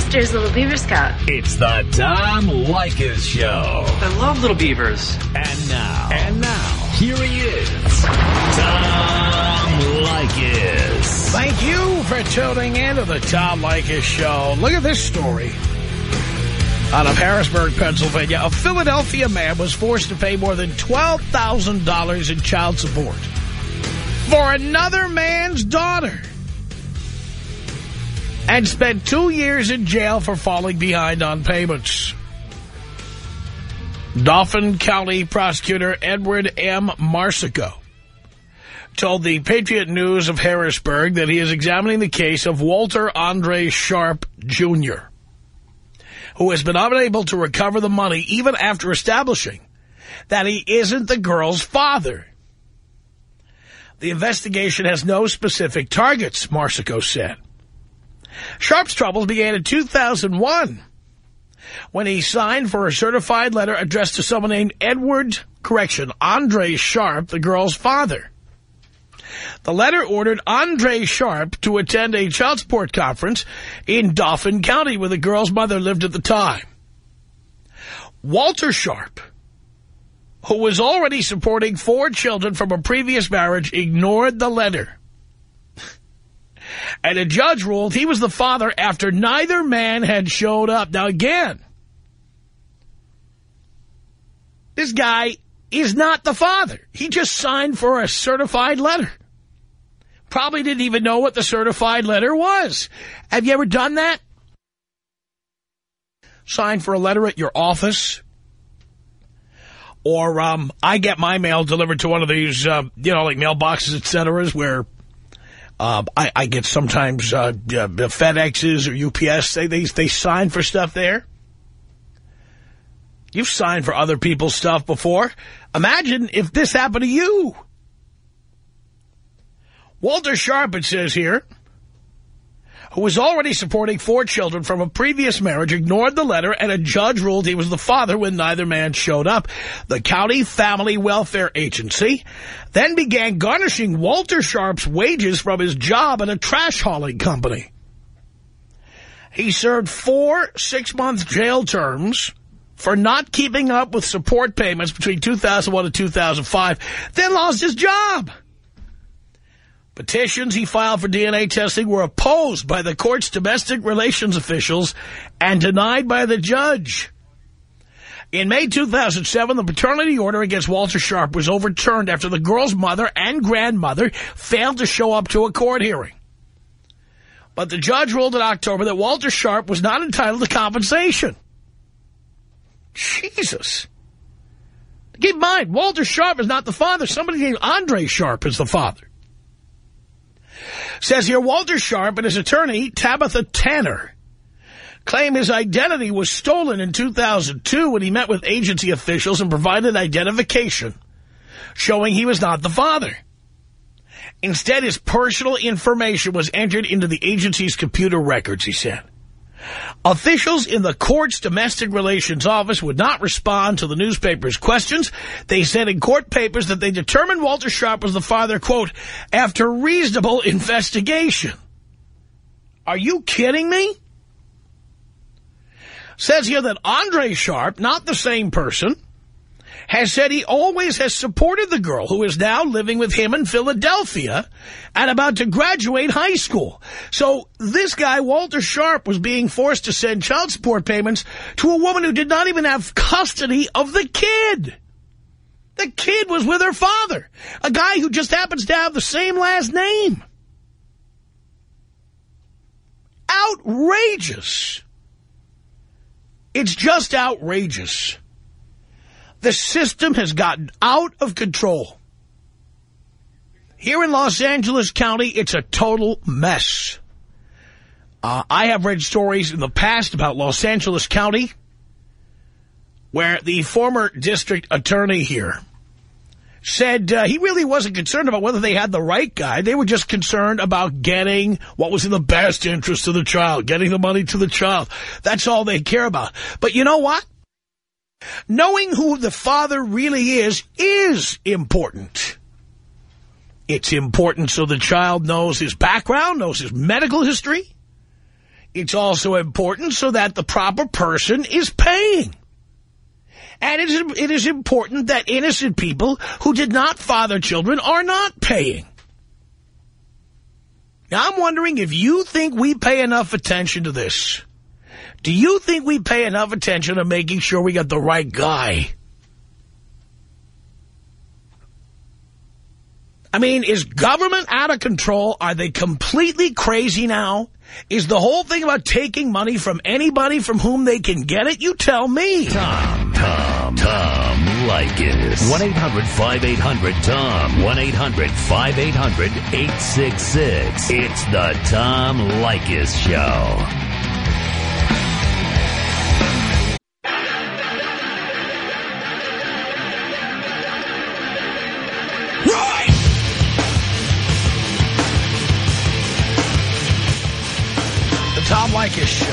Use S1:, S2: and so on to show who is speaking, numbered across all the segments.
S1: sister's Little Beaver Scout.
S2: It's the Tom Leykis Show.
S3: I love Little Beavers.
S2: And now. And now. Here he is. Tom Leykis.
S4: Thank you for tuning in to the Tom Leykis Show. Look at this story. Out of Harrisburg, Pennsylvania, a Philadelphia man was forced to pay more than $12,000 in child support for another man's daughter and spent two years in jail for falling behind on payments. Dauphin County prosecutor Edward M. Marsico told the Patriot News of Harrisburg that he is examining the case of Walter Andre Sharp, Jr., who has been unable to recover the money even after establishing that he isn't the girl's father. The investigation has no specific targets, Marsico said. Sharp's troubles began in 2001 when he signed for a certified letter addressed to someone named Edward, correction, Andre Sharp, the girl's father. The letter ordered Andre Sharp to attend a child support conference in Dauphin County where the girl's mother lived at the time. Walter Sharp, who was already supporting four children from a previous marriage, ignored the letter. And a judge ruled he was the father after neither man had showed up. Now, again, this guy is not the father. He just signed for a certified letter. Probably didn't even know what the certified letter was. Have you ever done that? Sign for a letter at your office? Or um, I get my mail delivered to one of these, uh, you know, like mailboxes, et cetera, where uh, I, I, get sometimes uh, FedExes or UPS. They, they, they sign for stuff there. You've signed for other people's stuff before. Imagine if this happened to you. Walter Sharp, it says here, who was already supporting four children from a previous marriage, ignored the letter, and a judge ruled he was the father when neither man showed up. The County Family Welfare Agency then began garnishing Walter Sharp's wages from his job at a trash hauling company. He served four six-month jail terms for not keeping up with support payments between 2001 and 2005, then lost his job. Petitions he filed for DNA testing were opposed by the court's domestic relations officials and denied by the judge. In May 2007, the paternity order against Walter Sharp was overturned after the girl's mother and grandmother failed to show up to a court hearing. But the judge ruled in October that Walter Sharp was not entitled to compensation. Jesus. Keep in mind, Walter Sharp is not the father. Somebody named Andre Sharp is the father. Says here, Walter Sharp and his attorney, Tabitha Tanner, claim his identity was stolen in 2002 when he met with agency officials and provided identification, showing he was not the father. Instead, his personal information was entered into the agency's computer records, he said. Officials in the court's domestic relations office would not respond to the newspaper's questions. They said in court papers that they determined Walter Sharp was the father, quote, after reasonable investigation. Are you kidding me? Says here that Andre Sharp, not the same person, has said he always has supported the girl who is now living with him in Philadelphia and about to graduate high school. So this guy, Walter Sharp, was being forced to send child support payments to a woman who did not even have custody of the kid. The kid was with her father, a guy who just happens to have the same last name. Outrageous. It's just outrageous. The system has gotten out of control. Here in Los Angeles County, it's a total mess. Uh, I have read stories in the past about Los Angeles County where the former district attorney here said uh, he really wasn't concerned about whether they had the right guy. They were just concerned about getting what was in the best interest of the child, getting the money to the child. That's all they care about. But you know what? Knowing who the father really is, is important. It's important so the child knows his background, knows his medical history. it's also important so that the proper person is paying. And it is, it is important that innocent people who did not father children are not paying. Now, I'm wondering if you think we pay enough attention to this. Do you think we pay enough attention to making sure we got the right guy? I mean, is government out of control? Are they completely crazy now? Is the whole thing about taking money from anybody from whom they can get it? You tell me.
S2: Tom, Tom, Tom Leykis. 1-800-5800-TOM. 1-800-5800-866. It's the Tom Leykis Show.
S4: Tom Show.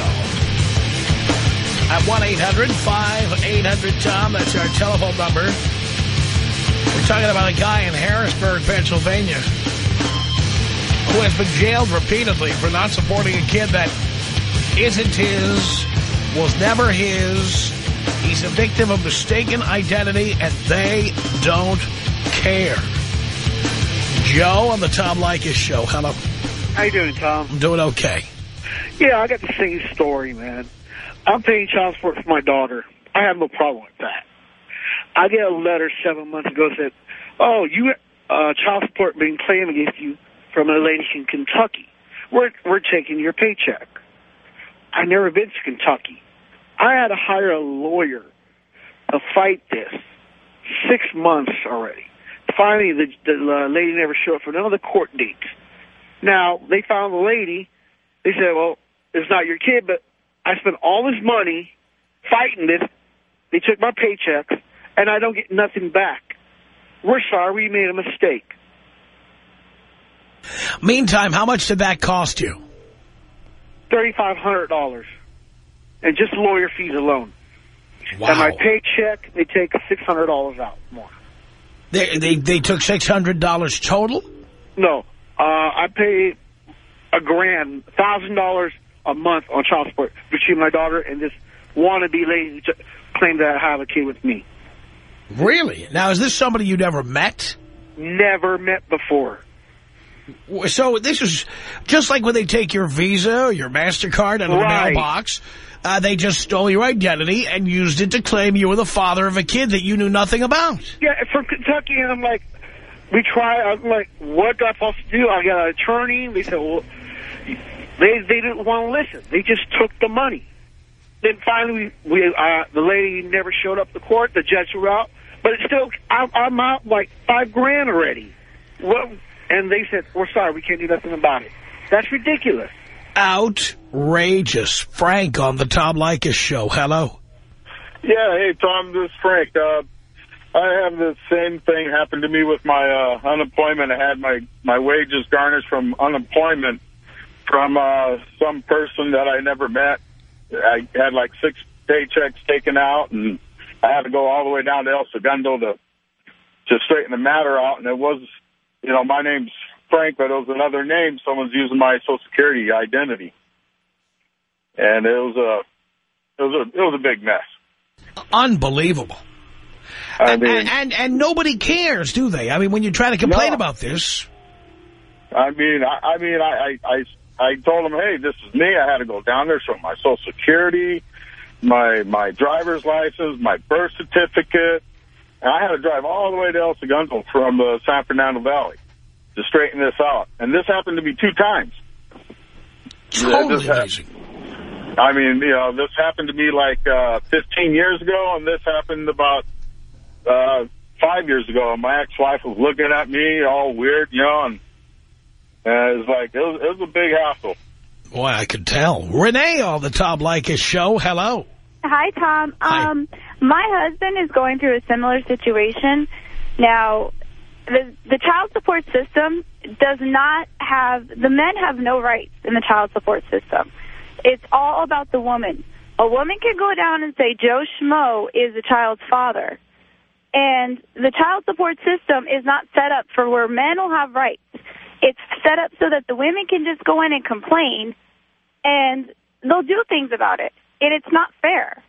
S4: At 1-800-5800-TOM. That's our telephone number. We're talking about a guy in Harrisburg, Pennsylvania, who has been jailed repeatedly for not supporting a kid that isn't his, was never his. He's a victim of mistaken identity, and they don't care. Joe on the Tom Leykis Show. Hello.
S1: How you doing, Tom?
S4: I'm doing okay.
S1: Yeah, I got the same story, man. I'm paying child support for my daughter. I have no problem with that. I get a letter seven months ago that said, oh, you uh, child support being claimed against you from a lady in Kentucky. We're, we're taking your paycheck. I never been to Kentucky. I had to hire a lawyer to fight this. Six months already. Finally, the, the uh, lady never showed up for another court date. Now, they found the lady. They said, well, it's not your kid, but I spent all this money fighting this. They took my paychecks, and I don't get nothing back. We're sorry. We made a mistake.
S4: Meantime, how much did that cost you?
S1: $3,500. And just lawyer fees alone.
S4: Wow.
S1: And my paycheck, they take $600 out more.
S4: They, they, they took $600 total?
S1: No. Uh, I pay a grand, $1,000 a month on child support between my daughter and this wannabe lady who claimed to have a kid with me.
S4: Really? Now, is this somebody you never met?
S1: Never met before.
S4: So this is just like when they take your Visa or your MasterCard out of
S1: Right.
S4: the mailbox. Uh, they just stole your identity and used it to claim you were the father of a kid that you knew nothing about.
S1: Yeah, from Kentucky, and I'm like, we try, I'm like, what do I supposed to do? I got an attorney. They said, well, they, they didn't want to listen. They just took the money. Then finally, we, we uh, the lady never showed up to court. The judge was out. But it's still, I'm, I'm out like five grand already. What? And they said, we're sorry, we can't do nothing about it. That's ridiculous.
S4: Outrageous. Frank on the Tom Leykis show. Hello.
S3: Yeah, hey, Tom, this is Frank. Uh, I have the same thing happen to me with my uh, unemployment. I had my, my wages garnished from unemployment from uh, some person that I never met. I had like six paychecks taken out, and I had to go all the way down to El Segundo to, to straighten the matter out. And it was, you know, my name's Frank, but it was another name. Someone's using my Social Security identity. And it was a, it was a, it was a big mess.
S4: Unbelievable.
S3: I
S4: And,
S3: mean,
S4: and, and, and nobody cares, do they? I mean, when you try to complain
S3: No.
S4: about this,
S3: I mean, I, I mean, I, I, I, I told him, hey, this is me. I had to go down there, show my Social Security, my, my driver's license, my birth certificate, and I had to drive all the way to El Segundo from the San Fernando Valley to straighten this out. And this happened to me two times.
S4: totally amazing.
S3: I mean, you know, this happened to me like uh, 15 years ago, and this happened about uh, five years ago. And my ex-wife was looking at me all weird, you know, and, and it was like, it was, it was a big hassle.
S4: Boy, I could tell. Renee on the Tom Leykis show. Hello.
S5: Hi, Tom.
S4: Hi.
S5: Um, my husband is going through a similar situation. Now, the the child support system does not have the men have no rights in the child support system. It's all about the woman. A woman can go down and say Joe Schmo is the child's father. And the child support system is not set up for where men will have rights. It's set up so that the women can just go in and complain and they'll do things about it, and it's not fair.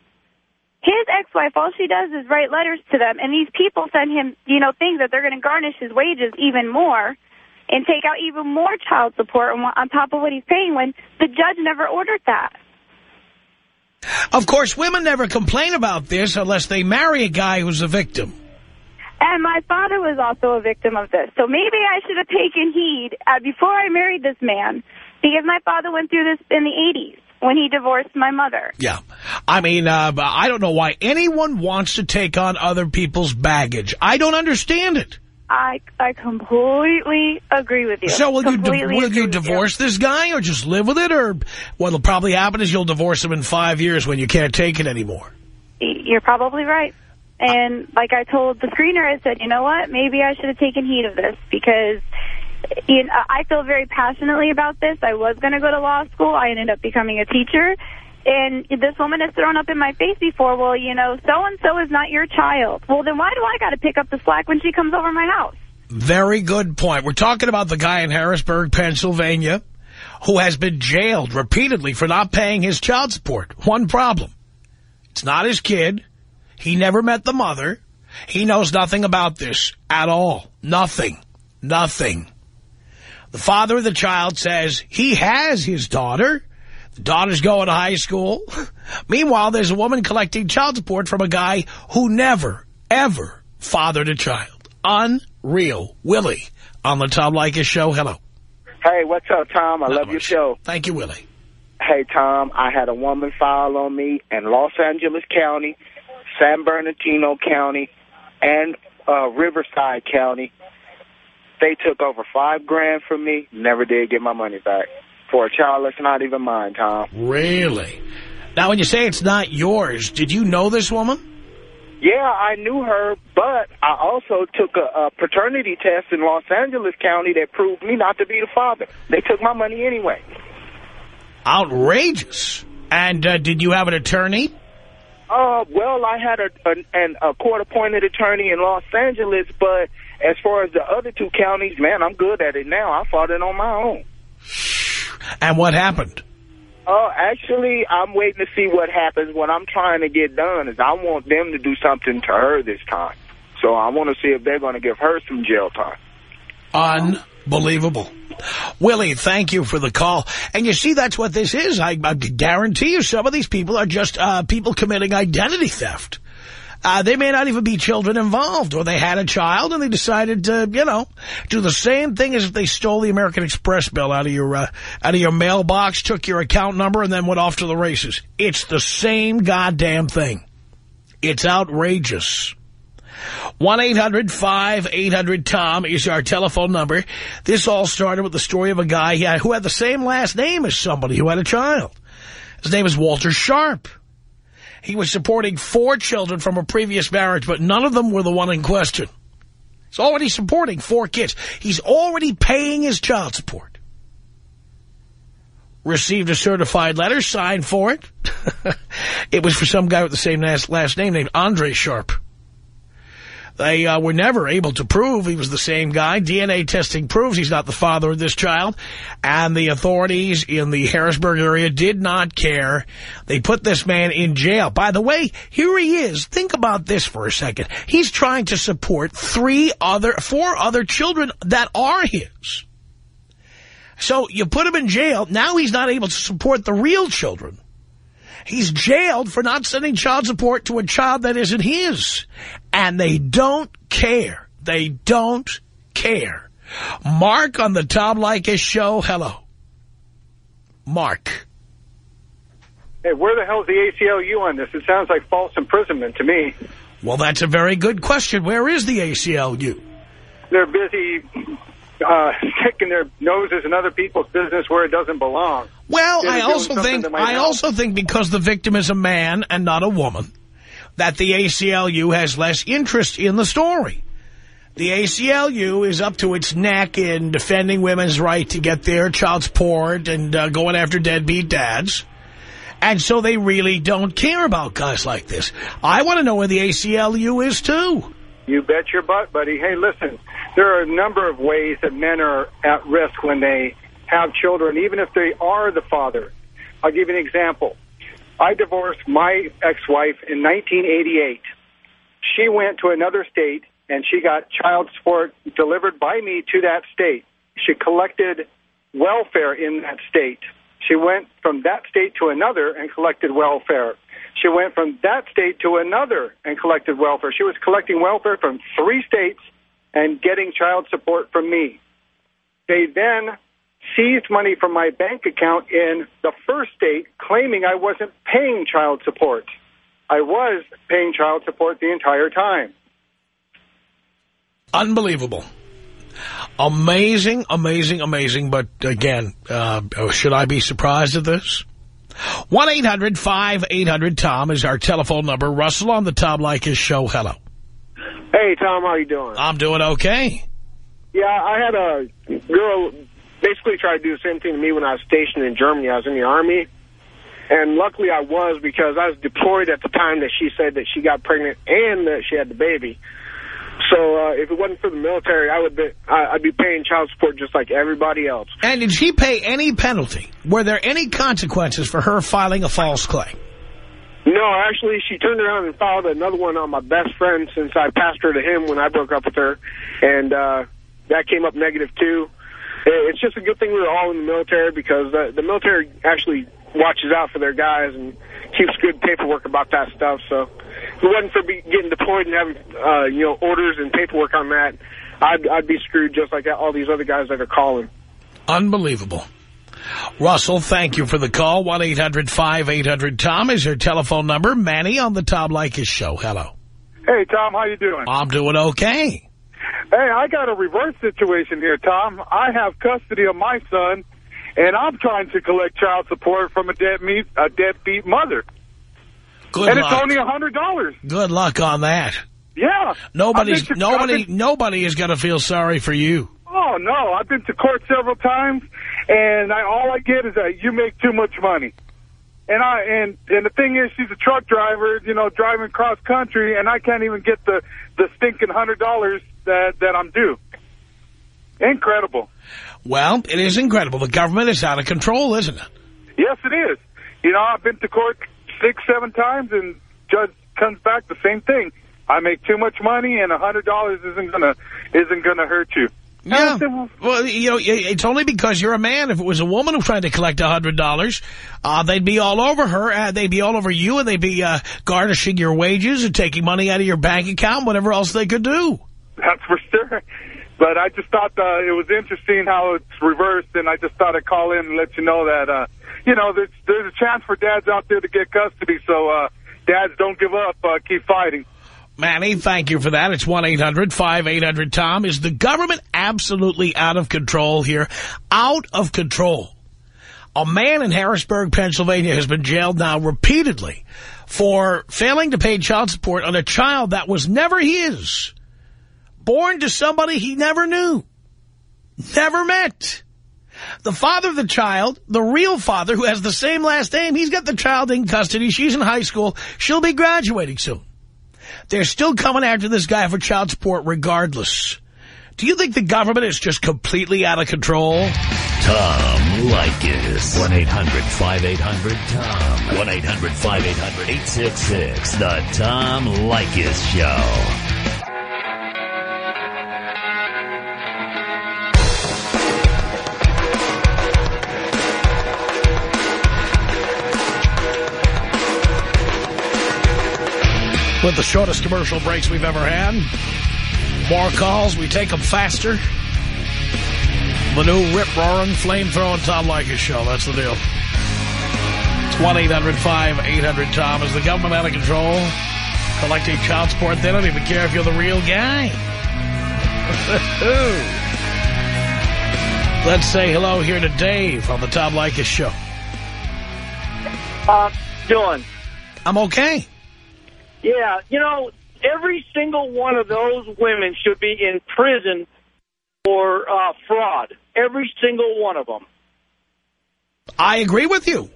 S5: His ex-wife, all she does is write letters to them, and these people send him, you know, things that they're going to garnish his wages even more and take out even more child support on top of what he's paying when the judge never ordered that.
S4: Of course, women never complain about this unless they marry a guy who's a victim.
S5: And my father was also a victim of this. So maybe I should have taken heed uh, before I married this man because my father went through this in the 80s when he divorced my mother.
S4: Yeah. I mean, uh, I don't know why anyone wants to take on other people's baggage. I don't understand it.
S5: I I completely agree with you.
S4: So will
S5: completely
S4: you will you divorce you. this guy or just live with it? Or what'll probably happen is you'll divorce him in five years when you can't take it anymore.
S5: You're probably right. And like I told the screener, I said, you know what? Maybe I should have taken heed of this because you know, I feel very passionately about this. I was going to go to law school. I ended up becoming a teacher. And this woman has thrown up in my face before, well, you know, so-and-so is not your child. Well, then why do I got to pick up the slack when she comes over my house?
S4: Very good point. We're talking about the guy in Harrisburg, Pennsylvania, who has been jailed repeatedly for not paying his child support. One problem. It's not his kid. He never met the mother. He knows nothing about this at all. Nothing. Nothing. The father of the child says he has his daughter. The daughter's going to high school. Meanwhile, there's a woman collecting child support from a guy who never, ever fathered a child. Unreal. Willie on the Tom Leykis show. Hello.
S6: Hey, what's up, Tom? I Not love your show.
S4: Thank you, Willie.
S6: Hey, Tom, I had a woman file on me in Los Angeles County, San Bernardino County, and uh, Riverside County they took over five grand from me, never did get my money back. For a child that's not even mine, Tom.
S4: Really? Now, when you say it's not yours, did you know this woman?
S6: Yeah, I knew her, but I also took a, a paternity test in Los Angeles County that proved me not to be the father. They took my money anyway.
S4: Outrageous. And uh, did you have an attorney?
S6: Uh, well, I had a, a, a court-appointed attorney in Los Angeles, but as far as the other two counties, man, I'm good at it now. I fought it on my own.
S4: And what happened?
S6: Oh, uh, actually, I'm waiting to see what happens. What I'm trying to get done is I want them to do something to her this time. So I want to see if they're going to give her some jail time.
S4: Unbelievable. Willie, thank you for the call. And you see, that's what this is. I, I guarantee you some of these people are just uh, people committing identity theft. Uh, they may not even be children involved, or they had a child and they decided to, you know, do the same thing as if they stole the American Express bill out of your uh, out of your mailbox, took your account number, and then went off to the races. It's the same goddamn thing. It's outrageous. 1-800-5800-TOM is our telephone number. This all started with the story of a guy who had the same last name as somebody who had a child. His name is Walter Sharp. He was supporting four children from a previous marriage, but none of them were the one in question. He's already supporting four kids. He's already paying his child support. Received a certified letter, signed for it. it was for some guy with the same last, last name named Andre Sharp. They uh, were never able to prove he was the same guy. DNA testing proves he's not the father of this child. And the authorities in the Harrisburg area did not care. They put this man in jail. By the way, here he is. Think about this for a second. He's trying to support three other, four other children that are his. So you put him in jail. Now he's not able to support the real children. He's jailed for not sending child support to a child that isn't his. And they don't care. They don't care. Mark on the Tom Leykis show. Hello. Mark.
S7: Hey, where the hell's the ACLU on this? It sounds like false imprisonment to me.
S4: Well, that's a very good question. Where is the ACLU?
S7: They're busy uh, sticking their noses in other people's business where it doesn't belong.
S4: Well, I also think I help. also think because the victim is a man and not a woman, that the ACLU has less interest in the story. The ACLU is up to its neck in defending women's right to get their child support and uh, going after deadbeat dads. And so they really don't care about guys like this. I want to know where the ACLU is, too.
S7: You bet your butt, buddy. Hey, listen, there are a number of ways that men are at risk when they have children, even if they are the father. I'll give you an example. I divorced my ex-wife in 1988. She went to another state, and she got child support delivered by me to that state. She collected welfare in that state. She went from that state to another and collected welfare. She went from that state to another and collected welfare. She was collecting welfare from three states and getting child support from me. They then seized money from my bank account in the first state, claiming I wasn't paying child support. I was paying child support the entire time.
S4: Unbelievable. Amazing, amazing, amazing. But again, uh, should I be surprised at this? 1-800-5800-TOM is our telephone number. Russell on the Tom Leykis show. Hello.
S8: Hey, Tom, how you doing?
S4: I'm doing okay.
S8: Yeah, I had a girl basically try to do the same thing to me when I was stationed in Germany. I was in the Army. And luckily I was because I was deployed at the time that she said that she got pregnant and that she had the baby. So uh, if it wasn't for the military, I would be, I'd be paying child support just like everybody else.
S4: And did she pay any penalty? Were there any consequences for her filing a false claim?
S8: No, actually, she turned around and filed another one on my best friend since I passed her to him when I broke up with her. And uh, that came up negative, too. It's just a good thing we were all in the military because the, the military actually watches out for their guys and keeps good paperwork about that stuff. So if it wasn't for be, getting deployed and having, uh, you know, orders and paperwork on that, I'd, I'd be screwed just like all these other guys that are calling.
S4: Unbelievable. Russell, thank you for the call. 1-800-5800-TOM is your telephone number. Manny on the Tom Leykis show. Hello.
S9: Hey, Tom, how you doing?
S4: I'm doing okay.
S9: Hey, I got a reverse situation here, Tom. I have custody of my son, and I'm trying to collect child support from a deadbeat, a deadbeat mother.
S4: Good
S9: and
S4: luck.
S9: it's only a hundred dollars.
S4: Good luck on that.
S9: Yeah.
S4: Nobody's
S9: to-
S4: nobody
S9: been-
S4: nobody is going to feel sorry for you.
S9: Oh no, I've been to court several times, and I, all I get is that you make too much money. And I and and the thing is, she's a truck driver, you know, driving cross country, and I can't even get the the stinking hundred dollars that that I'm due. Incredible.
S4: Well, it is incredible. The government is out of control, isn't it?
S9: Yes, it is. You know, I've been to court six, seven times, and judge comes back the same thing. I make too much money, and a hundred dollars isn't gonna isn't gonna hurt you.
S4: Yeah.
S9: well,
S4: Well, you know, it's only because you're a man. If it was a woman who tried to collect a $100, uh, they'd be all over her. Uh, they'd be all over you, and they'd be uh, garnishing your wages and taking money out of your bank account, whatever else they could do.
S9: That's for sure. But I just thought uh, it was interesting how it's reversed, and I just thought I'd call in and let you know that, uh, you know, there's, there's a chance for dads out there to get custody, so uh, dads don't give up, uh, keep fighting.
S4: Manny, thank you for that. It's 1-800-5800-TOM. Is the government absolutely out of control here? Out of control. A man in Harrisburg, Pennsylvania has been jailed now repeatedly for failing to pay child support on a child that was never his. Born to somebody he never knew. Never met. The father of the child, the real father who has the same last name, he's got the child in custody. She's in high school. She'll be graduating soon. They're still coming after this guy for child support regardless. Do you think the government is just completely out of control?
S2: Tom Leykis. 1-800-5800-TOM. 1-800-5800-866. The Tom Leykis Show.
S4: With the shortest commercial breaks we've ever had. More calls, we take them faster. The new rip-roaring, flame-throwing Tom Leykis show. That's the deal. It's 1-800-5800-TOM. Is the government out of control? Collecting child support, they don't even care if you're the real guy. Let's say hello here to Dave on the Tom Leykis show.
S10: Uh, Dylan.
S4: I'm okay.
S10: Yeah, you know, every single one of those women should be in prison for uh, fraud. Every single one of them.
S4: I agree with you.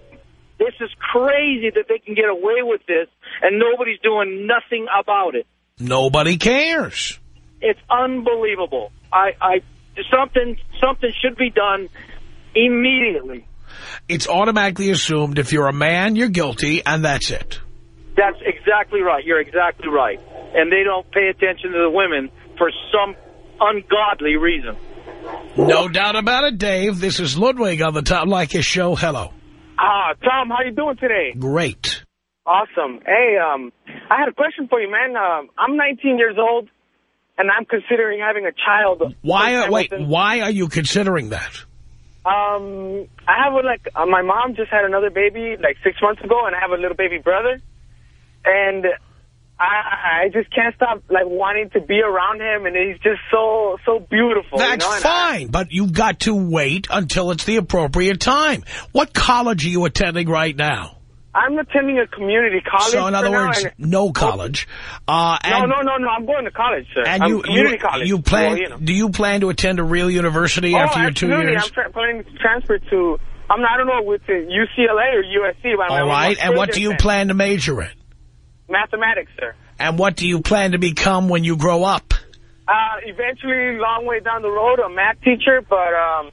S10: This is crazy that they can get away with this and nobody's doing nothing about it.
S4: Nobody cares.
S10: It's unbelievable. I, I something something should be done immediately.
S4: It's automatically assumed if you're a man, you're guilty, and that's it.
S10: That's exactly right. You're exactly right. And they don't pay attention to the women for some ungodly reason.
S4: No doubt about it, Dave. This is Ludwig on the Tom Leykis show. Hello.
S11: Ah, Tom, how you doing today?
S4: Great.
S11: Awesome. Hey, um, I had a question for you, man. Um, I'm 19 years old, and I'm considering having a child.
S4: Why? Are, wait. Why are you considering that?
S11: Um, I have a, like uh, my mom just had another baby like six months ago, and I have a little baby brother, and I I just can't stop like wanting to be around him, and he's just so so beautiful.
S4: That's
S11: you know? And I-
S4: fine, but you've got to wait until it's the appropriate time. What college are you attending right now?
S11: I'm attending a community college.
S4: so, in other
S11: now,
S4: words,
S11: and-
S4: no college. Uh,
S11: no,
S4: and,
S11: no, no, no. I'm going to college, sir.
S4: And
S11: I'm
S4: you,
S11: community
S4: you,
S11: college.
S4: you plan?
S11: Well, you know.
S4: Do you plan to attend a real university
S11: oh,
S4: after your two years?
S11: I'm tra planning to transfer to. I'm not. I don't know with the UCLA or USC. But I'm
S4: All right. And what do you
S11: plan
S4: to major in?
S11: Mathematics, sir.
S4: And what do you plan to become when you grow up?
S11: Uh, eventually, long way down the road, a math teacher, but um,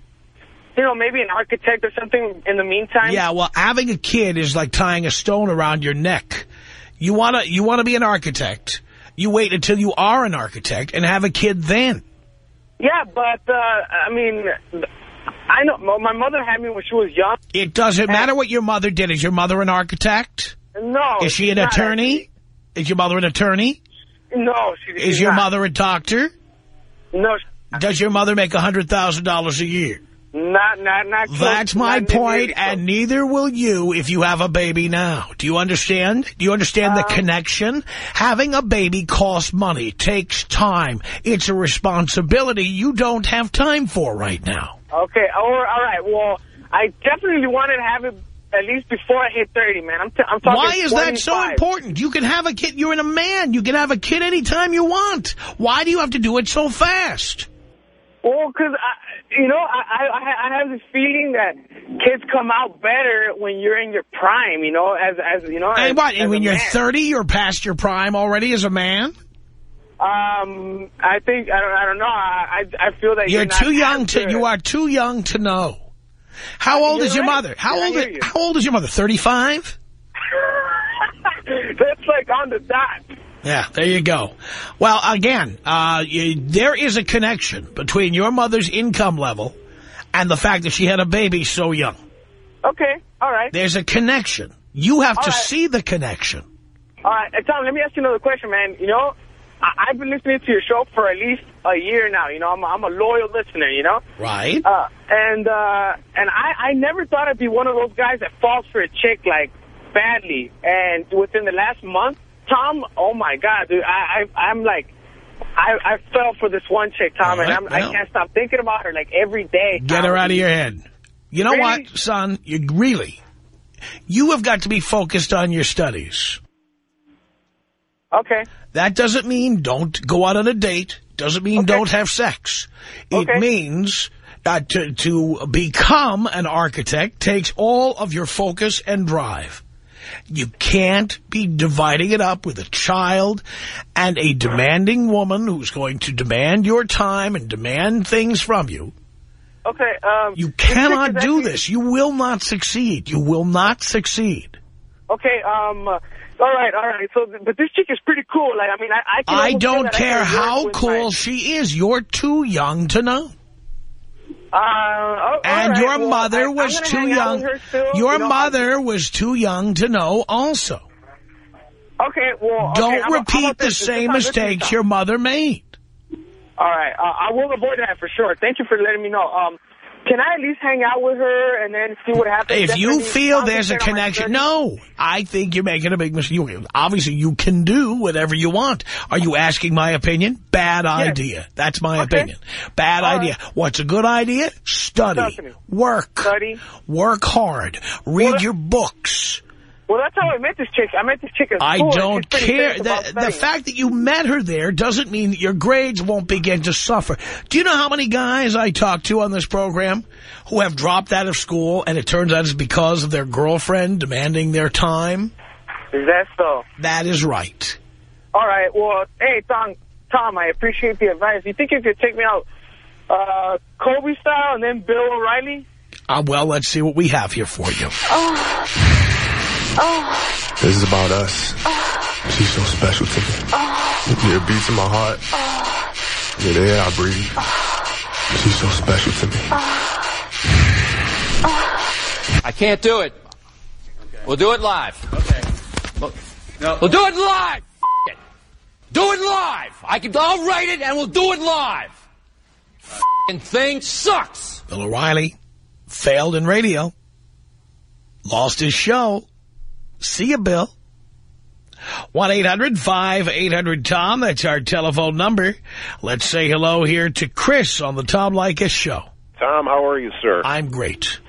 S11: you know, maybe an architect or something in the meantime.
S4: Yeah, well, having a kid is like tying a stone around your neck. You want to you want to be an architect. You wait until you are an architect and have a kid then.
S11: Yeah, but uh, I mean, I know my mother had me when she was young.
S4: It doesn't matter what your mother did. Is your mother an architect?
S11: No,
S4: Is she an attorney? Is your mother an attorney?
S11: No, she,
S4: Is your
S11: not.
S4: mother a doctor?
S11: No,
S4: Does your mother make a $100,000 a year?
S11: not not not.
S4: That's my
S11: not
S4: point, and neither will you if you have a baby now. Do you understand? Do you understand the
S11: Um,
S4: connection? Having a baby costs money, takes time. It's a responsibility you don't have time for right now.
S11: Okay, all right. Well, I definitely wanted to have it at least before I hit 30, man. I'm, t I'm talking
S4: Why is that so important? You can have a kid. You're in a man. You can have a kid anytime you want. Why do you have to do it so fast?
S11: Well, because, you know, I, I, I have this feeling that kids come out better when you're in your prime, you know, as, as you know.
S4: And
S11: as,
S4: what?
S11: as
S4: And when you're
S11: man.
S4: 30, you're past your prime already as a man?
S11: Um, I think, I don't, I don't know. I, I I feel that
S4: You're
S11: you're,
S4: too young to. You are too young to know. How old
S11: You're
S4: is your
S11: right.
S4: mother? How old? Is, how old is your mother? Thirty-five.
S11: That's like on the dot.
S4: Yeah, there you go. Well, again, uh, you, there is a connection between your mother's income level and the fact that she had a baby so young.
S11: Okay, all right.
S4: There's a connection. You have
S11: All
S4: to
S11: right.
S4: see the connection.
S11: All right, Tom, let me ask you another question, man. You know, I, I've been listening to your show for at least a year now. You know, I'm a, I'm a loyal listener, you know?
S4: Right.
S11: Uh, and uh, and I, I never thought I'd be one of those guys that falls for a chick, like, badly. And within the last month, Tom, oh, my God, dude, I, I, I'm like... I, I fell for this one chick, Tom,
S4: right,
S11: and I'm,
S4: well.
S11: I can't stop thinking about her, like, every day.
S4: Get her out of your head. You know
S11: Really?
S4: what, son? You really, you have got to be focused on your studies.
S11: Okay.
S4: That doesn't mean don't go out on a date. Doesn't mean don't have sex. It
S11: Okay.
S4: means uh, to, to become an architect takes all of your focus and drive. You can't be dividing it up with a child and a demanding woman who's going to demand your time and demand things from you.
S11: Okay, um...
S4: You cannot do this. You will not succeed. You will not succeed.
S11: Okay, um... all right, all right. So, but this chick is pretty cool. Like, I mean, I, I can
S4: I don't
S11: that I
S4: care how cool
S11: my-
S4: she is. You're too young to know.
S11: Uh, oh,
S4: And
S11: right,
S4: your
S11: well,
S4: mother was too young.
S11: still,
S4: Your
S11: you know,
S4: mother was too young to know also.
S11: Okay, well, okay,
S4: Don't
S11: how about- how
S4: repeat the?
S11: This
S4: same
S11: this
S4: mistakes your mother made.
S11: All right, uh, I will avoid that for sure. Thank you for letting me know. Um, can I at least hang out with her and then see what happens?
S4: If you feel there's a
S11: concentrate on my
S4: connection, no. I think you're making a big mistake. Obviously, you can do whatever you want. Are you asking my opinion? Bad idea. That's my
S11: Okay.
S4: opinion. Bad
S11: All
S4: idea. What's a good idea? Study.
S11: Study.
S4: Work.
S11: Study.
S4: Work hard. Read
S11: Well,
S4: your books.
S11: Well, that's how I met this chick. I met this chick at
S4: I
S11: school. and
S4: don't care. The, the fact that you met her there doesn't mean that your grades won't begin to suffer. Do you know how many guys I talk to on this program who have dropped out of school and it turns out it's because of their girlfriend demanding their time?
S11: Is that so?
S4: That is right.
S11: All right. Well, hey, Tom, Tom, I appreciate the advice. You think you could take me out uh, Kobe style and then Bill O'Reilly?
S4: Uh, well, let's see what we have here for you.
S5: Oh. Oh.
S12: This is about us. She's so special to me. Yeah, it beats in my heart. Yeah, the air I breathe. She's so special to me.
S13: I can't do it. We'll do it live. Okay. We'll, we'll do it live. F- it. Do it live. I can. I'll write it and we'll do it live. F***ing thing sucks.
S4: Bill O'Reilly failed in radio. Lost his show. See you, Bill. 1-800-5800-TOM. That's our telephone number. Let's say hello here to Chris on the Tom Leykis Show.
S14: Tom, how are you, sir?
S4: I'm great.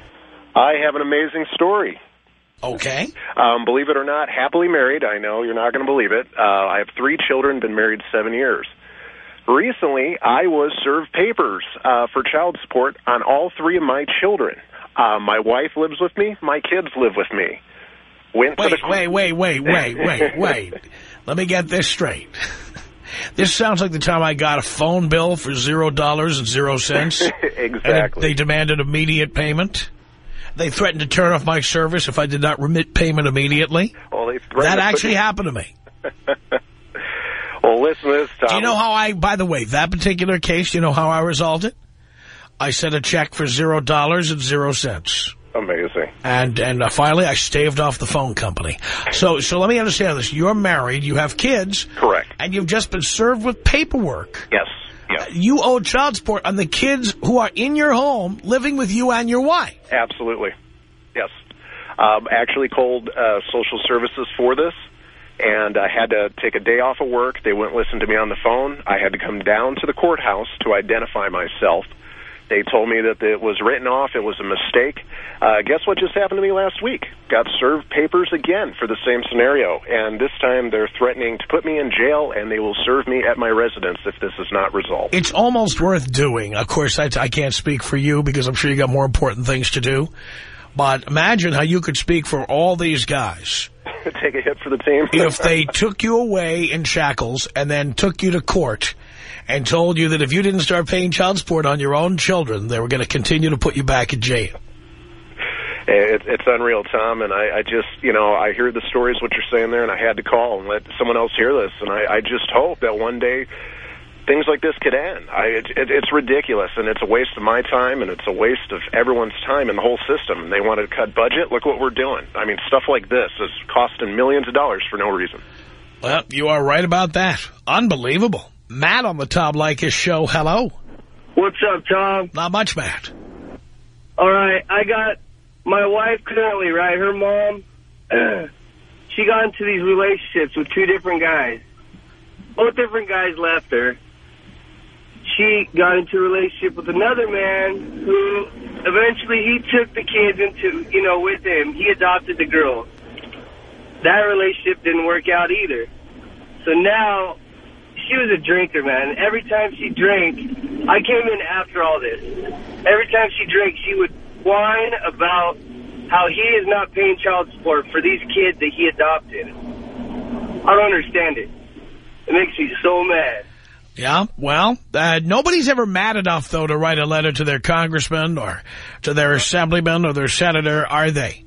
S14: I have an amazing story.
S4: Okay.
S14: Um, believe it or not, happily married. I know you're not going to believe it. Uh, I have three children, been married seven years. Recently, I was served papers uh, for child support on all three of my children. Uh, my wife lives with me. My kids live with me. Went
S4: Wait, wait, wait, wait, wait, wait, wait. Let me get this straight. This sounds like the time I got a phone bill for zero dollars and zero cents.
S14: Exactly.
S4: they demanded immediate payment. They threatened to turn off my service if I did not remit payment immediately.
S14: Well,
S4: That actually happened to me.
S14: Well, listen this, Tom.
S4: Do you know how I, by the way, that particular case, you know how I resolved it? I sent a check for zero dollars and zero cents.
S14: Amazing.
S4: And and uh, finally, I staved off the phone company. So so let me understand this. You're married, you have kids.
S14: Correct.
S4: And you've just been served with paperwork.
S14: Yes. Yes.
S4: You owe child support on the kids who are in your home living with you and your wife.
S14: Absolutely. Yes. Um, actually called uh, social services for this, and I had to take a day off of work. They wouldn't listen to me on the phone. I had to come down to the courthouse to identify myself. They told me that it was written off. It was a mistake. Uh, guess what just happened to me last week? Got served papers again for the same scenario. And this time they're threatening to put me in jail, and they will serve me at my residence if this is not resolved.
S4: It's almost worth doing. Of course, I, I can't speak for you because I'm sure you got more important things to do. But imagine how you could speak for all these guys
S14: Take a hit for the team.
S4: if they took you away in shackles and then took you to court and told you that if you didn't start paying child support on your own children, they were going to continue to put you back in jail.
S14: Eh, it, it's unreal, Tom, and I, I just, you know, I hear the stories, what you're saying there, and I had to call and let someone else hear this, and I, I just hope that one day things like this could end. I, it, it, it's ridiculous, and it's a waste of my time, and it's a waste of everyone's time in the whole system. They want to cut budget. Look what we're doing. I mean, stuff like this is costing millions of dollars for no reason.
S4: Well, you are right about that. Unbelievable. Matt on the Tom Leykis show. Hello.
S15: What's up, Tom?
S4: Not much, Matt.
S15: All right, I got my wife currently, right? Her mom, she got into these relationships with two different guys. Both different guys left her. She got into a relationship with another man who eventually he took the kids into, you know, with him. He adopted the girl. That relationship didn't work out either. So now she was a drinker, man. Every time she drank, I came in after all this. Every time she drank, she would whine about how he is not paying child support for these kids that he adopted. I don't understand it. It makes me so mad.
S4: Yeah, well, uh, nobody's ever mad enough, though, to write a letter to their congressman or to their assemblyman or their senator, are they?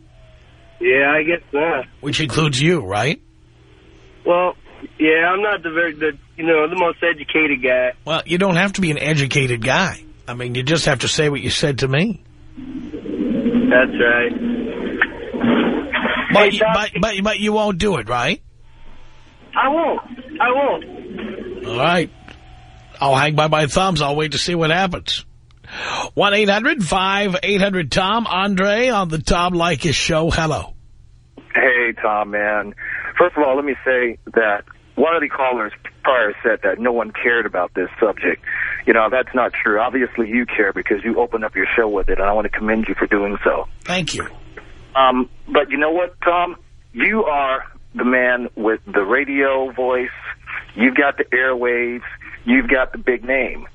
S15: Yeah, I guess not.
S4: Which includes you, right?
S15: Well, yeah, I'm not the very, the you know, the most educated guy.
S4: Well, you don't have to be an educated guy. I mean, you just have to say what you said to me.
S15: That's right.
S4: But, you, but, but, but you won't do it, right?
S15: I won't. I won't.
S4: All right. I'll hang by my thumbs. I'll wait to see what happens. 1-800-5800-TOM. Andre on the Tom Leykis show. Hello.
S16: Hey, Tom, man. First of all, let me say that one of the callers prior said that no one cared about this subject. You know, that's not true. Obviously, you care because you opened up your show with it, and I want to commend you for doing so.
S4: Thank you.
S16: Um, but you know what, Tom? You are the man with the radio voice. You've got the airwaves. You've got the big name.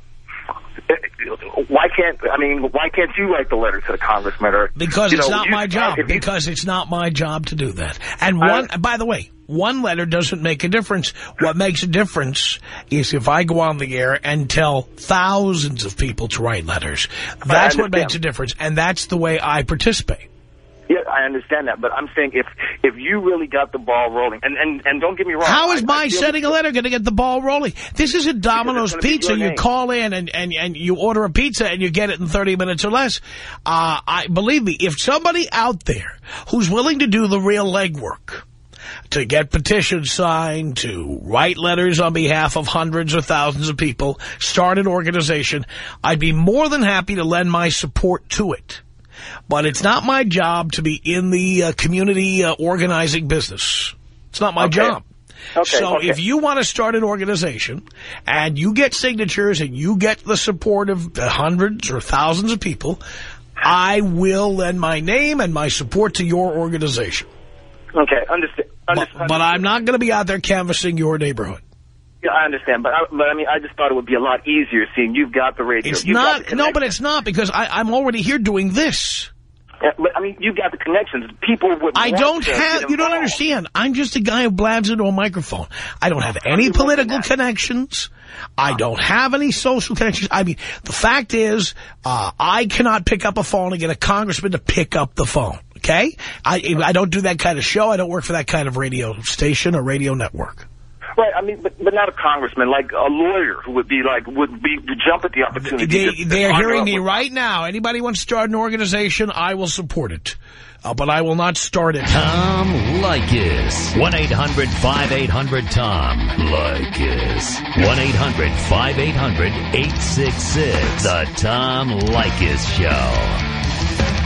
S16: Why can't I mean? Why can't you write the letter to the congressman? Or
S4: Because it's
S16: know,
S4: not
S16: you-
S4: my job.
S16: you-
S4: Because it's not my job to do that. And one, by the way, one letter doesn't make a difference. What makes a difference is if I go on the air and tell thousands of people to write letters. That's what makes a difference, and that's the way I participate.
S16: Yeah, I understand that, but I'm saying if if you really got the ball rolling, and and, and don't get me wrong.
S4: How is my sending a letter going to get the ball rolling? This isn't Domino's pizza. You call in and, and, and you order a pizza and you get it in 30 minutes or less. Uh, I Believe me, if somebody out there who's willing to do the real legwork, to get petitions signed, to write letters on behalf of hundreds or thousands of people, start an organization, I'd be more than happy to lend my support to it. But it's not my job to be in the uh, community uh, organizing business. It's not my
S16: Okay.
S4: job.
S16: Okay,
S4: so
S16: okay.
S4: if you want to start an organization and you get signatures and you get the support of hundreds or thousands of people, I will lend my name and my support to your organization.
S16: Okay, understand.
S4: But, but I'm not going to be out there canvassing your neighborhood.
S16: Yeah, I understand, but I, but I mean, I just thought it would be a lot easier seeing you've got the radio.
S4: It's
S16: you've
S4: not, no, but it's not because I, I'm already here doing this.
S16: Yeah, but I mean, you've got the connections. People would.
S4: I don't have, you don't understand. I'm just a guy who blabs into a microphone. I don't have any political connections. I don't have any social connections. I mean, the fact is, uh, I cannot pick up a phone and get a congressman to pick up the phone. Okay? I, I don't do that kind of show. I don't work for that kind of radio station or radio network.
S16: Right, I mean, but, but not a congressman, like a lawyer who would be like, would be, would jump at the opportunity.
S4: They,
S16: to- to
S4: they are
S16: partner
S4: hearing me
S16: with-
S4: right now. Anybody wants to start an organization, I will support it. Uh, but I will not start it.
S2: Tom Leykis. 1-800-5800-TOM. Leykis. 1-800-5800-866. The Tom Leykis Show.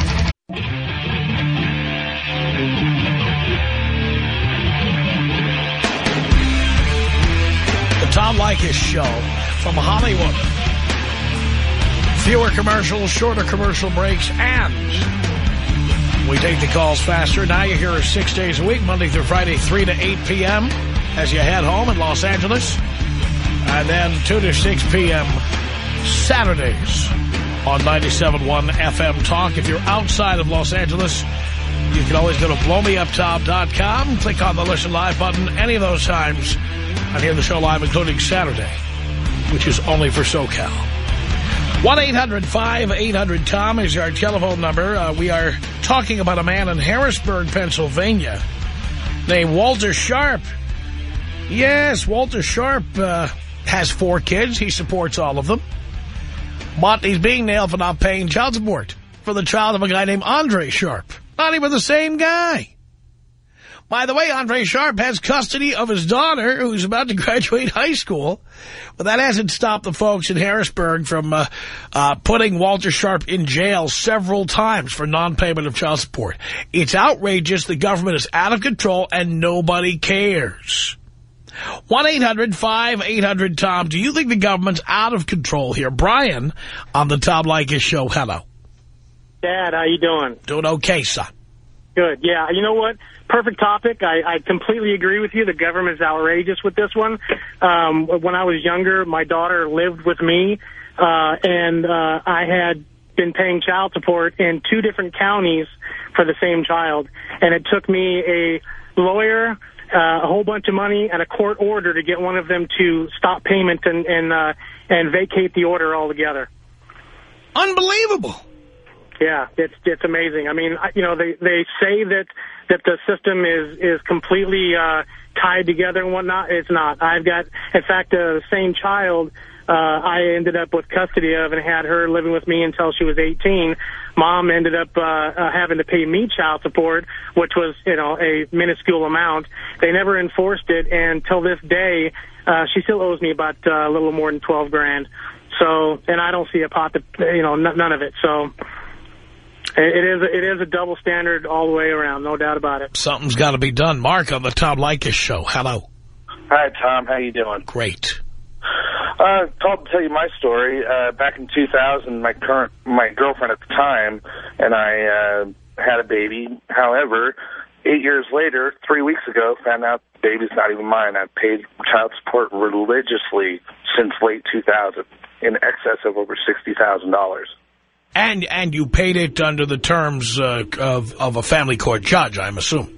S4: Tom Leykis Show from Hollywood. Fewer commercials, shorter commercial breaks, and we take the calls faster. Now you hear us six days a week, Monday through Friday, 3 to 8 p.m. as you head home in Los Angeles. And then 2 to 6 p.m. Saturdays on 97.1 FM Talk. If you're outside of Los Angeles, you can always go to blowmeuptom.com, click on the Listen Live button any of those times, and hear the show live, including Saturday, which is only for SoCal. 1-800-5800-TOM is our telephone number. Uh, we are talking about a man in Harrisburg, Pennsylvania, named Walter Sharp. Yes, Walter Sharp uh, has four kids. He supports all of them. But he's being nailed for not paying child support for the child of a guy named Andre Sharp. Not even the same guy. By the way, Andre Sharp has custody of his daughter, who's about to graduate high school. But that hasn't stopped the folks in Harrisburg from uh, uh, putting Walter Sharp in jail several times for non-payment of child support. It's outrageous. The government is out of control, and nobody cares. 1-800-5800-TOM. Do you think the government's out of control here? Brian on the Tom Leykis show. Hello.
S17: Dad, how you doing?
S4: Doing okay, son.
S17: Good. Yeah. You know what? Perfect topic. I, I completely agree with you. The government's outrageous with this one. Um, when I was younger, my daughter lived with me, uh, and uh, I had been paying child support in two different counties for the same child, and it took me a lawyer, uh, a whole bunch of money, and a court order to get one of them to stop payment and and uh, and vacate the order altogether.
S4: Unbelievable.
S17: Yeah, it's it's amazing. I mean, you know, they they say that that the system is is completely uh, tied together and whatnot. It's not. I've got, in fact, uh, the same child. Uh, I ended up with custody of and had her living with me until she was 18. Mom ended up uh, uh, having to pay me child support, which was, you know, a minuscule amount. They never enforced it, and till this day, uh, she still owes me about uh, a little more than 12 grand. So, and I don't see a pot, to, you know, n- none of it. So, it is it is a double standard all the way around, no doubt about it.
S4: Something's got to be done. Mark on the Tom Leykis show. Hello.
S18: Hi, Tom. How you doing?
S4: Great.
S18: Uh, called to tell you my story. Uh, back in 2000, my current, my girlfriend at the time, and I uh, had a baby. However, eight years later, three weeks ago, found out the baby's not even mine. I've paid child support religiously since late 2000, in excess of over $60,000.
S4: And and you paid it under the terms uh, of of a family court judge, I'm assuming.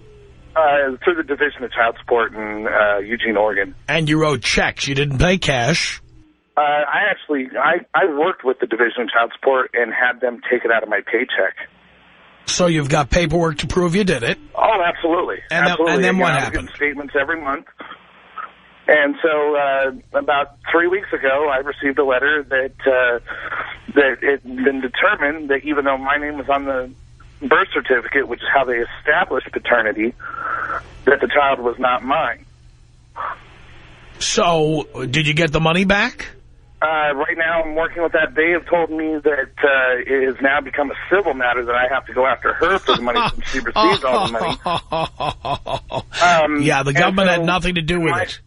S18: Uh, through the Division of Child Support in uh, Eugene, Oregon.
S4: And you wrote checks. You didn't pay cash.
S18: Uh, I actually, I, I worked with the Division of Child Support and had them take it out of my paycheck.
S4: So you've got paperwork to prove you did it.
S18: Oh, absolutely.
S4: And then-
S18: absolutely.
S4: and then what happened?
S18: Statements every month. And so uh, about three weeks ago, I received a letter that uh, that it had been determined that even though my name was on the birth certificate, which is how they established paternity, that the child was not mine.
S4: So did you get the money back?
S18: Uh, right now, I'm working with that. They have told me that uh, it has now become a civil matter that I have to go after her for the money since she received all the money. Um,
S4: yeah, the government
S18: so
S4: had nothing to do with
S18: my-
S4: it.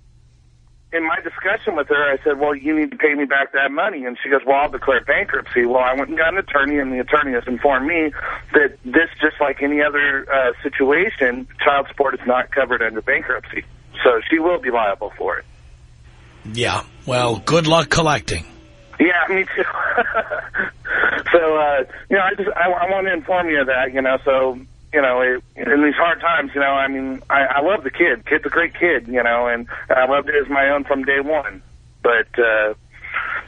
S18: In my discussion with her, I said, well, you need to pay me back that money. And she goes, well, I'll declare bankruptcy. Well, I went and got an attorney, and the attorney has informed me that this, just like any other uh, situation, child support is not covered under bankruptcy. So she will be liable for it.
S4: Yeah. Well, good luck collecting.
S18: Yeah, me too. so, uh, you know, I just, I, I want to inform you of that, you know, so, you know, it, in these hard times, you know, I mean, I, I love the kid. Kid's a great kid, you know, and I loved it as my own from day one. But, uh,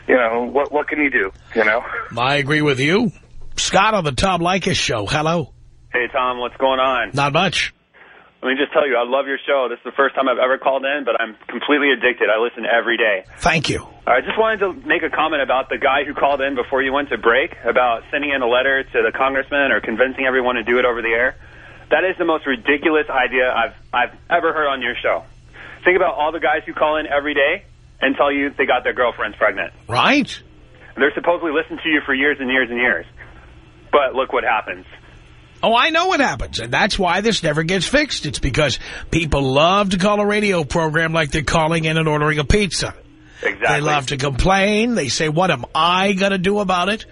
S18: you know, what, what can you do, you know?
S4: I agree with you. Scott on the Tom Leykis show. Hello.
S19: Hey, Tom, what's going on?
S4: Not much.
S19: Let me just tell you, I love your show. This is the first time I've ever called in, but I'm completely addicted. I listen every day.
S4: Thank you.
S19: I just wanted to make a comment about the guy who called in before you went to break about sending in a letter to the congressman or convincing everyone to do it over the air. That is the most ridiculous idea I've I've ever heard on your show. Think about all the guys who call in every day and tell you they got their girlfriends pregnant.
S4: Right.
S19: They're supposedly listening to you for years and years and years. But look what happens.
S4: Oh, I know what happens, and that's why this never gets fixed. It's because people love to call a radio program like they're calling in and ordering a pizza.
S19: Exactly.
S4: They love to complain. They say, what am I going to do about it?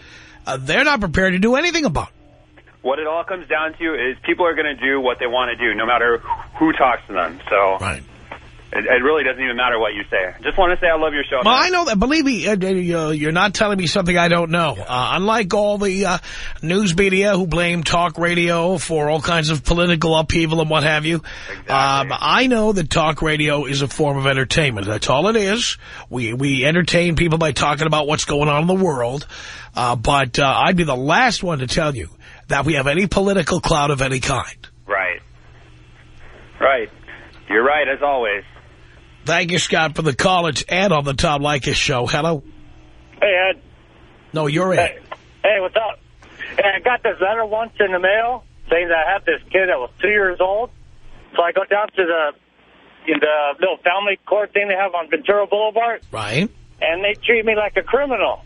S4: Uh, they're not prepared to do anything about it.
S19: What it all comes down to is people are going to do what they want to do, no matter who talks to them. So
S4: right.
S19: It, it really doesn't even matter what you say. Just want to say I love your show.
S4: Well. I know that. Believe me, uh, uh, you're not telling me something I don't know. Uh, unlike all the uh, news media who blame talk radio for all kinds of political upheaval and what have you, um, I know that talk radio is a form of entertainment. That's all it is. We we entertain people by talking about what's going on in the world. Uh, but uh, I'd be the last one to tell you that we have any political clout of any kind.
S19: Right. Right. You're right, as always.
S4: Thank you, Scott, for the call. It's Ed on the Tom Leykis show. Hello.
S20: Hey, Ed.
S4: No, you're Ed.
S20: Hey, what's up? Hey, I got this letter once in the mail saying that I have this kid that was two years old. So I go down to the in the little family court thing they have on Ventura Boulevard,
S4: Right.
S20: and they treat me like a criminal.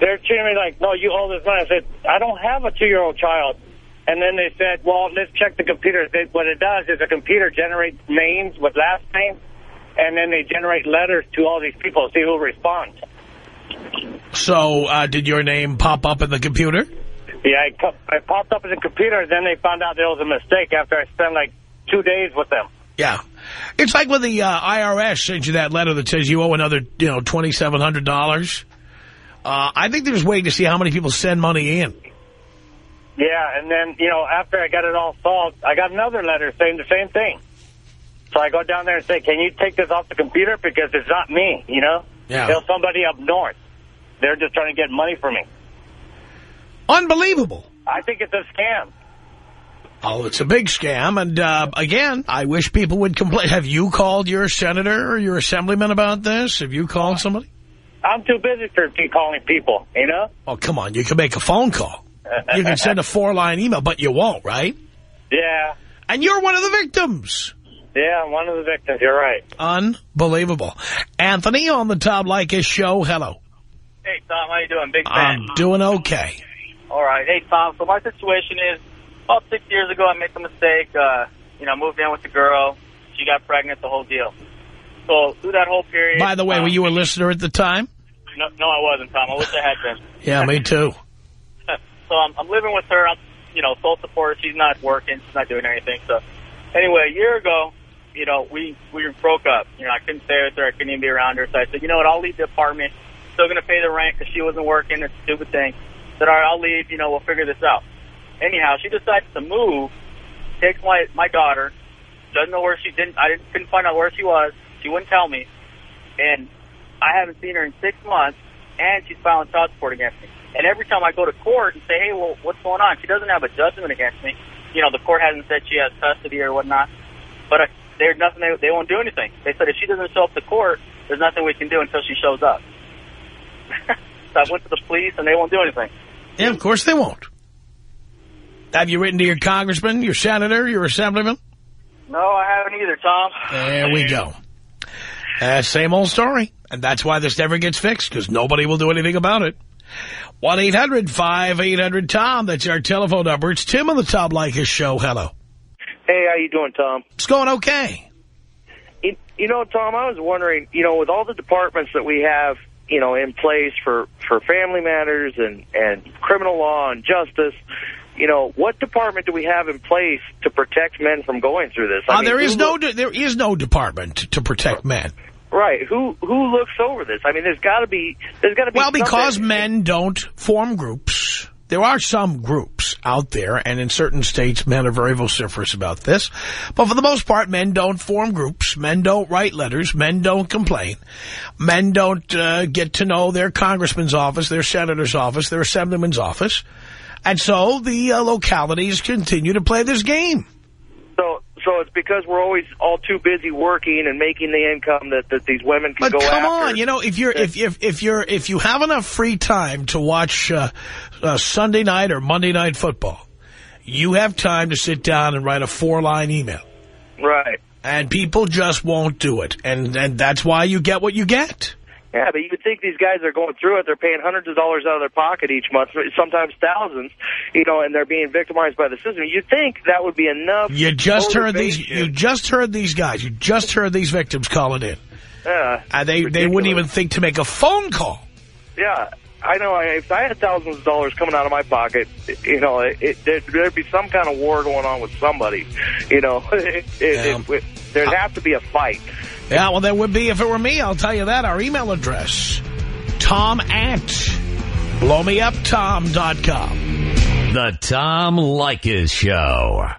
S20: They're treating me like, no, you owe this money. I said, I don't have a two-year-old child. And then they said, well, let's check the computer. They, what it does is the computer generates names with last names, and then they generate letters to all these people see who responds.
S4: So, uh, did your name pop up in the computer?
S20: Yeah, I, co- I popped up in the computer, and then they found out there was a mistake after I spent like two days with them.
S4: Yeah. It's like when the uh, IRS sends you that letter that says you owe another, you know, $2,700. Uh, I think they're just waiting to see how many people send money in.
S20: Yeah, and then, you know, after I got it all solved, I got another letter saying the same thing. So I go down there and say, can you take this off the computer? Because it's not me, you know?
S4: Yeah.
S20: It's somebody up north. They're just trying to get money from me.
S4: Unbelievable.
S20: I think it's a scam.
S4: Oh, it's a big scam. And, uh, again, I wish people would complain. Have you called your senator or your assemblyman about this? Have you called somebody?
S20: I'm too busy to keep calling people, you know?
S4: Oh, come on. You can make a phone call. You can send a four-line email, but you won't, right?
S20: Yeah.
S4: And you're one of the victims.
S20: Yeah, I'm one of the victims. You're right.
S4: Unbelievable. Anthony on the Tom Leykis show. Hello.
S21: Hey, Tom, how you doing? Big fan.
S4: I'm doing okay.
S21: All right. Hey, Tom, so my situation is about six years ago, I made a mistake. Uh, you know, moved in with the girl. She got pregnant, the whole deal. So through that whole period...
S4: By the way,
S21: um,
S4: were you a listener at the time?
S21: No, no, I wasn't, Tom. I wish I had been.
S4: Yeah, me too.
S21: so I'm, I'm living with her. I'm, you know, sole supporter. She's not working. She's not doing anything. So anyway, a year ago, you know, we we broke up. You know, I couldn't stay with her. I couldn't even be around her. So I said, you know what? I'll leave the apartment. Still going to pay the rent because she wasn't working. It's a stupid thing. said, all right, I'll leave. You know, we'll figure this out. Anyhow, she decides to move. Takes my my daughter Doesn't know where she didn't. I didn't couldn't find out where she was. She wouldn't tell me, and I haven't seen her in six months. And she's filing child support against me. And every time I go to court and say, "Hey, well, what's going on?" She doesn't have a judgment against me. You know, the court hasn't said she has custody or whatnot. But uh, there's nothing. They, they won't do anything. They said if she doesn't show up to court, there's nothing we can do until she shows up. so I went to the police, and they won't do anything.
S4: Yeah, of course they won't. Have you written to your congressman, your senator, your assemblyman?
S21: No, I haven't either, Tom.
S4: There we go. Uh, same old story. And that's why this never gets fixed, because nobody will do anything about it. 1-800-5800-TOM. That's our telephone number. It's Tim on the Tom Leykis show. Hello.
S22: Hey, how you doing, Tom?
S4: It's going okay.
S22: You, you know, Tom, I was wondering, you know, with all the departments that we have, you know, in place for, for family matters and, and criminal law and justice, you know, what department do we have in place to protect men from going through this? I
S4: Uh,
S22: mean,
S4: there is no there is no department to protect men.
S22: Right. Who who looks over this? I mean, there's got to be there's got to be
S4: Well, because
S22: something-
S4: men don't form groups. There are some groups out there, and in certain states, men are very vociferous about this. But for the most part, men don't form groups. Men don't write letters. Men don't complain. Men don't uh, get to know their congressman's office, their senator's office, their assemblyman's office. And so the uh, localities continue to play this game.
S22: So so it's because we're always all too busy working and making the income that, that these women can
S4: But
S22: go
S4: come
S22: after.
S4: on, you know, if you're if if if you're if you have enough free time to watch uh, uh, Sunday night or Monday night football, you have time to sit down and write a four line email.
S22: Right.
S4: And people just won't do it, and and that's why you get what you get.
S22: Yeah, but you would think these guys are going through it. They're paying hundreds of dollars out of their pocket each month, sometimes thousands, you know, and they're being victimized by the system. You'd think that would be enough.
S4: You just heard these. You just heard these guys. You just heard these victims calling in.
S22: Yeah.
S4: And they they wouldn't even think to make a phone call.
S22: Yeah. I know. If I had thousands of dollars coming out of my pocket, you know, it, it, there'd, there'd be some kind of war going on with somebody. You know, it, it, there'd have to be a fight.
S4: Yeah, well, there would be if it were me. I'll tell you that. Our email address, tom at blowmeuptom.com.
S2: The Tom Leykis Show.